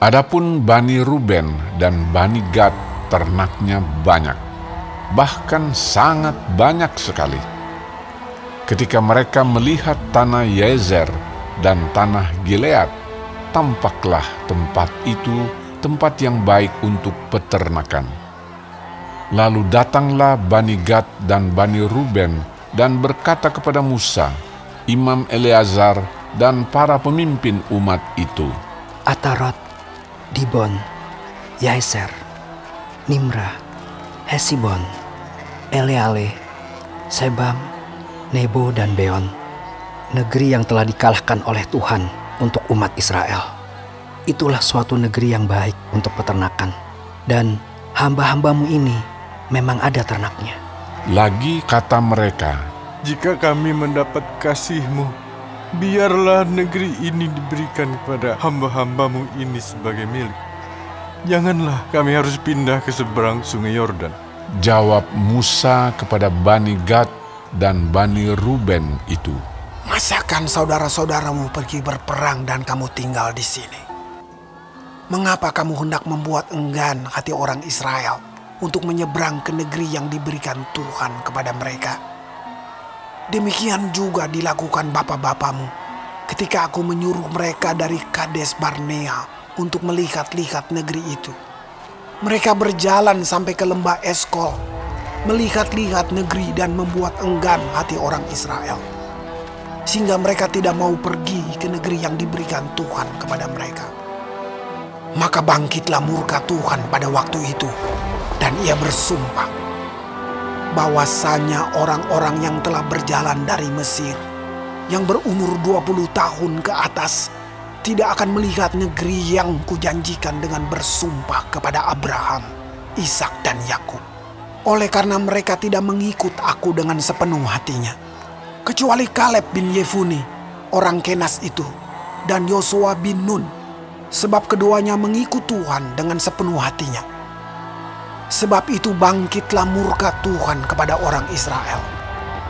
Adapun Bani Ruben dan Bani Gad ternaknya banyak, bahkan sangat banyak sekali. Ketika mereka melihat tanah Yezer dan tanah Gilead, tampaklah tempat itu tempat yang baik untuk peternakan. Lalu datanglah Bani Gad dan Bani Ruben dan berkata kepada Musa, Imam Eleazar, dan para pemimpin umat itu. Atarot Dibon, Yaiser, Nimra, Hesibon, Eleale, Sebam, Nebo, dan Beon. Negeri yang telah dikalahkan oleh Tuhan untuk umat Israel. Itulah suatu negeri yang baik untuk peternakan. Dan hamba-hambamu ini memang ada ternaknya. Lagi kata mereka, Jika kami mendapat kasihmu, biarlah negeri ini diberikan kepada hamba-hambamu ini sebagai milik. Janganlah kami harus pindah ke seberang sungai Yordan. Jawab Musa kepada Bani Gad dan Bani Ruben itu. Masakan saudara-saudaramu pergi berperang dan kamu tinggal di sini? Mengapa kamu hendak membuat enggan hati orang Israel untuk menyeberang ke negeri yang diberikan Tuhan kepada mereka? Demikian juga dilakukan bapak-bapamu ketika aku menyuruh mereka dari Kades Barnea untuk melihat-lihat negeri itu. Mereka berjalan sampai ke lembah Eskol, melihat-lihat negeri dan membuat enggan hati orang Israel. Sehingga mereka tidak mau pergi ke negeri yang diberikan Tuhan kepada mereka. Maka bangkitlah murka Tuhan pada waktu itu dan ia bersumpah bahwasanya orang-orang yang telah berjalan dari Mesir yang berumur 20 tahun ke atas tidak akan melihat negeri yang kujanjikan dengan bersumpah kepada Abraham, Ishak dan Yakub. Oleh karena mereka tidak mengikut aku dengan sepenuh hatinya. Kecuali Kaleb bin Yefuni, orang Kenas itu, dan Yosua bin Nun, sebab keduanya mengikut Tuhan dengan sepenuh hatinya Sebab itu bangkitlah murka Tuhan kepada orang Israel.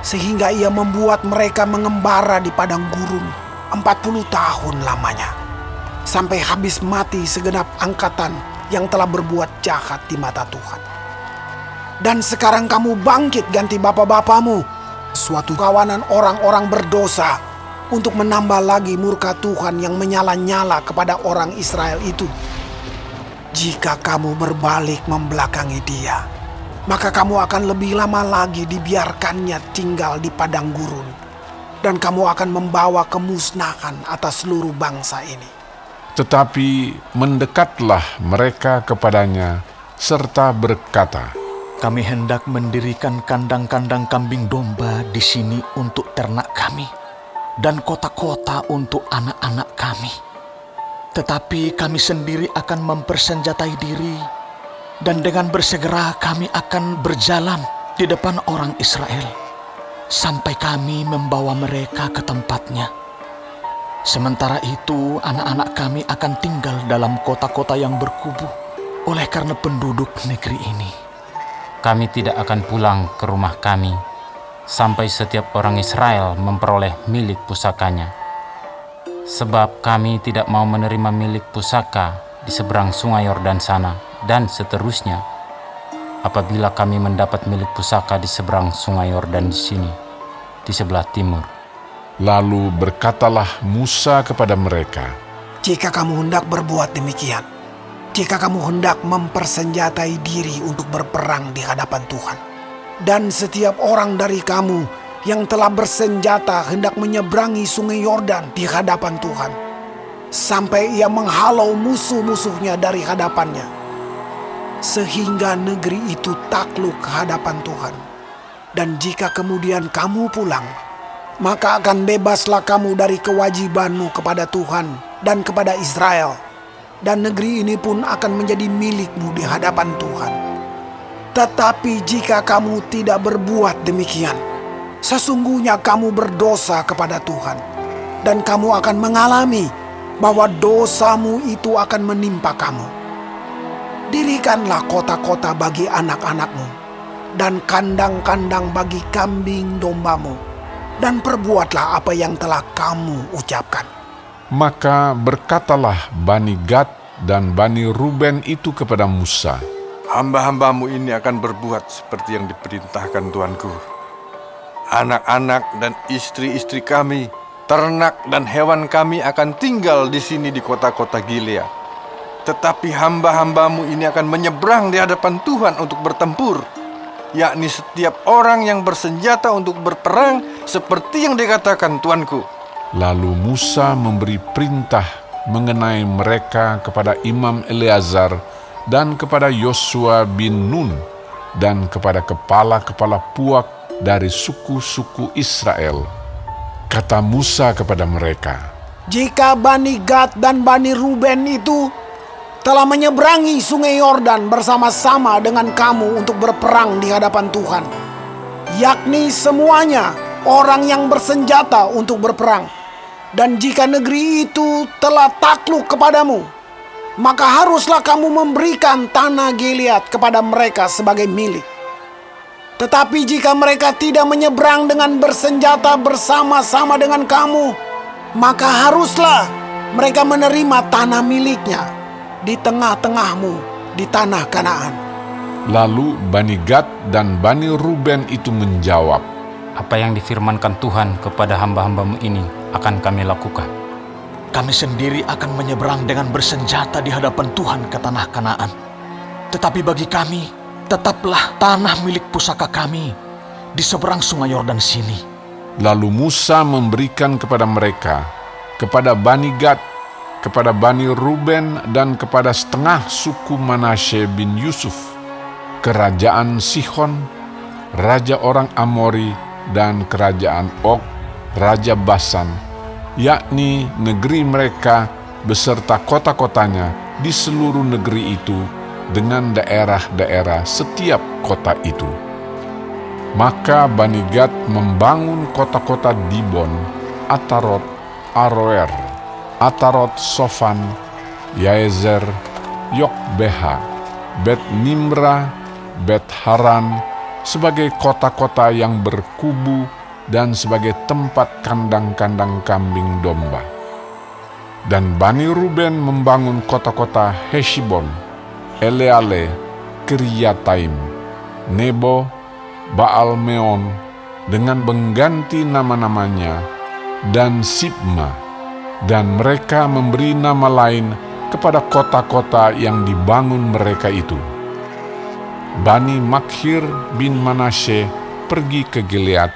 Sehingga ia membuat mereka mengembara di padang gurun 40 tahun lamanya. Sampai habis mati segenap angkatan yang telah berbuat jahat di mata Tuhan. Dan sekarang kamu bangkit ganti bapak-bapamu. Suatu kawanan orang-orang berdosa untuk menambah lagi murka Tuhan yang menyala-nyala kepada orang Israel itu jika kamu berbalik membelakangi dia, maka kamu akan lebih lama lagi dibiarkannya tinggal di padang gurun. Dan kamu akan membawa kemusnahan atas seluruh bangsa ini. Tetapi mendekatlah mereka kepadanya serta berkata, Kami hendak mendirikan kandang-kandang kambing domba di sini untuk ternak kami dan kota-kota untuk anak-anak kami tetapi kami sendiri akan mempersenjatai diri, dan dengan bersegera kami akan berjalan di depan orang Israel sampai kami membawa mereka ke tempatnya. Sementara itu, anak-anak kami akan tinggal dalam kota-kota yang berkubu oleh karena penduduk negeri ini. Kami tidak akan pulang ke rumah kami sampai setiap orang Israel memperoleh milik pusakanya sebab kami tidak mau menerima milik pusaka di seberang sungai Yordan sana, dan seterusnya. Apabila kami mendapat milik pusaka di seberang sungai Yordan di sini, di sebelah timur. Lalu berkatalah Musa kepada mereka, Jika kamu hendak berbuat demikian, jika kamu hendak mempersenjatai diri untuk berperang di hadapan Tuhan, dan setiap orang dari kamu yang telah bersenjata hendak menyeberangi sungai Yordan di hadapan Tuhan. Sampai ia menghalau musuh-musuhnya dari hadapannya. Sehingga negeri itu takluk ke hadapan Tuhan. Dan jika kemudian kamu pulang, maka akan bebaslah kamu dari kewajibanmu kepada Tuhan dan kepada Israel. Dan negeri ini pun akan menjadi milikmu di hadapan Tuhan. Tetapi jika kamu tidak berbuat demikian, Sesungguhnya kamu berdosa kepada Tuhan, dan kamu akan mengalami bahwa dosamu itu akan menimpa kamu. Dirikanlah kota-kota bagi anak-anakmu, dan kandang-kandang bagi kambing dombamu, dan perbuatlah apa yang telah kamu ucapkan. Maka berkatalah Bani Gad dan Bani Ruben itu kepada Musa, Hamba-hambamu ini akan berbuat seperti yang diperintahkan Tuanku. Anak-anak dan istri-istri kami, ternak dan hewan kami akan tinggal di sini di kota-kota Gilead. Tetapi hamba-hambamu ini akan menyeberang di hadapan Tuhan untuk bertempur, yakni setiap orang yang bersenjata untuk berperang seperti yang dikatakan Tuanku. Lalu Musa memberi perintah mengenai mereka kepada Imam Eleazar dan kepada Yosua bin Nun dan kepada kepala-kepala puak dari suku-suku Israel. Kata Musa kepada mereka, Jika Bani Gad dan Bani Ruben itu telah menyeberangi sungai Yordan bersama-sama dengan kamu untuk berperang di hadapan Tuhan, yakni semuanya orang yang bersenjata untuk berperang. Dan jika negeri itu telah takluk kepadamu, maka haruslah kamu memberikan tanah Gilead kepada mereka sebagai milik. Tetapi jika mereka tidak menyeberang dengan bersenjata bersama-sama dengan kamu, maka haruslah mereka menerima tanah miliknya di tengah-tengahmu di tanah Kanaan. Lalu Bani Gad dan Bani Ruben itu menjawab, Apa yang difirmankan Tuhan kepada hamba-hambamu ini akan kami lakukan. Kami sendiri akan menyeberang dengan bersenjata di hadapan Tuhan ke tanah Kanaan. Tetapi bagi kami, tetaplah tanah milik pusaka kami di seberang sungai Yordan sini. Lalu Musa memberikan kepada mereka, kepada Bani Gad, kepada Bani Ruben, dan kepada setengah suku Manasye bin Yusuf, kerajaan Sihon, raja orang Amori, dan kerajaan Og, raja Basan, yakni negeri mereka beserta kota-kotanya di seluruh negeri itu dengan daerah-daerah setiap kota itu. Maka Bani Gad membangun kota-kota Dibon, Atarot, Aroer, Atarot Sofan, Yaezer, Yokbeha, Bet Nimra, Bet Haran, sebagai kota-kota yang berkubu dan sebagai tempat kandang-kandang kambing domba. Dan Bani Ruben membangun kota-kota Heshibon, Eleale, Kiryataim, Nebo, Baal Meon dengan mengganti nama-namanya dan Sibma dan mereka memberi nama lain kepada kota-kota yang dibangun mereka itu. Bani Makhir bin Manasye pergi ke Gilead.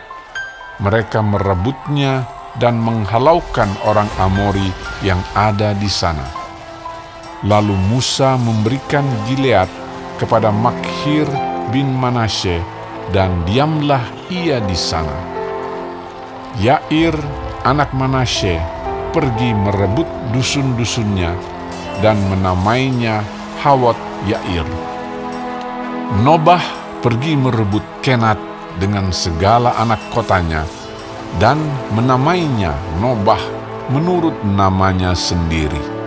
Mereka merebutnya dan menghalaukan orang Amori yang ada di sana. Lalu Musa memberikan Gilead kepada Makhir bin Manasye dan diamlah ia di sana. Yair, anak Manasye, pergi merebut dusun-dusunnya dan menamainya Hawat Yair. Nobah pergi merebut Kenat dengan segala anak kotanya dan menamainya Nobah menurut namanya sendiri.